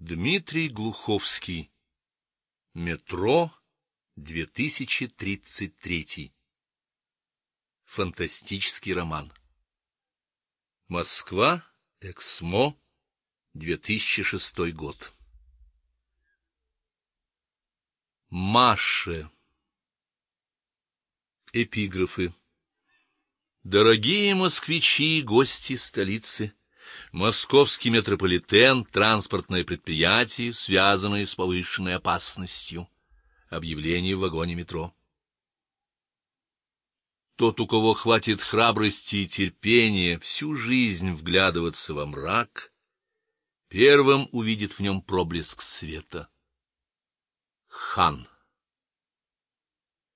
Дмитрий Глуховский. Метро 2033. Фантастический роман. Москва, Эксмо, 2006 год. Маше. Эпиграфы. Дорогие москвичи и гости столицы, Московский метрополитен транспортное предприятие, связанное с повышенной опасностью. Объявление в вагоне метро. Тот, у кого хватит храбрости и терпения всю жизнь вглядываться во мрак, первым увидит в нем проблеск света. Хан